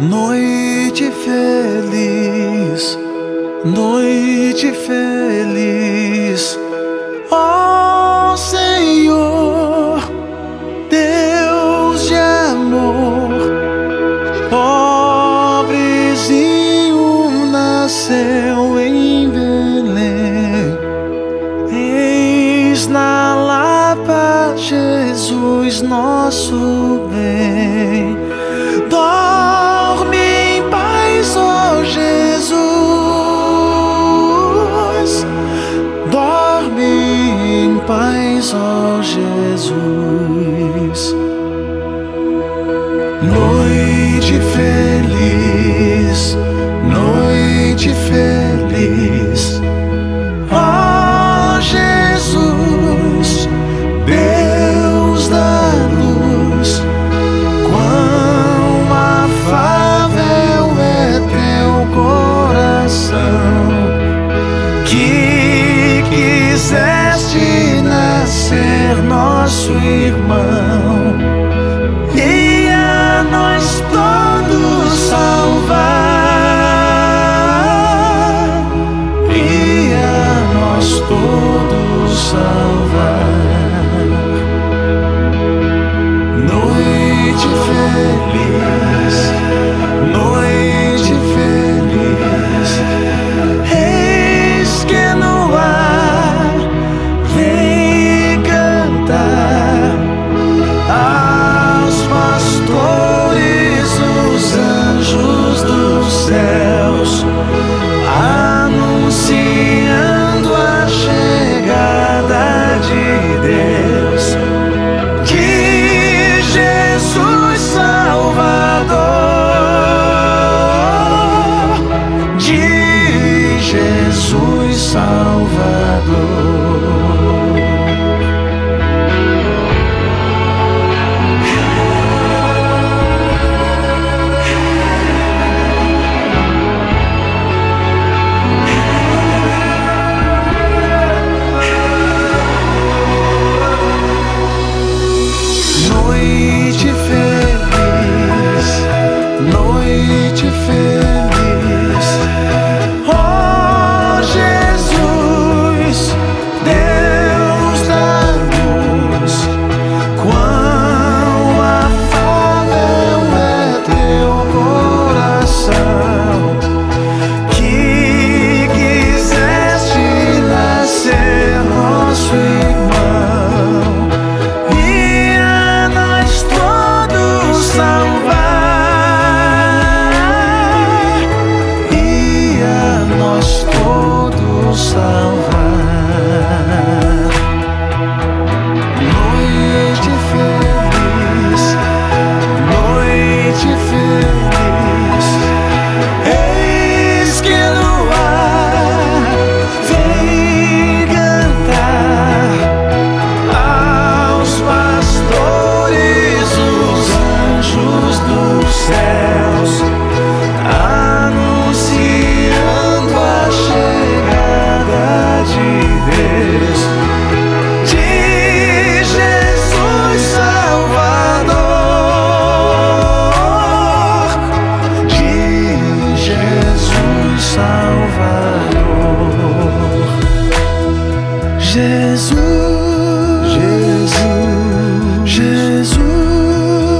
Noite feliz, noite feliz, ó Senhor, Deus de amor, pobrezinho nasceu em Belém, eis na Lapa Jesus nosso bem. Noite feliz, noite feliz. Ó Jesus, Deus da luz. Quão afável é teu coração que quiseste nascer nosso irmão nós todos salvar. Noite feliz, Salvador. Jesus, Jesus,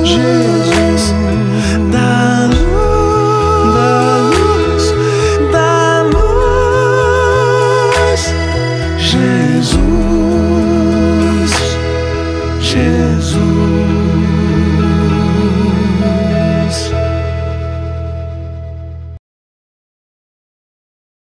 Jesus, da luz, da luz, da luz, Jesus, Jesus.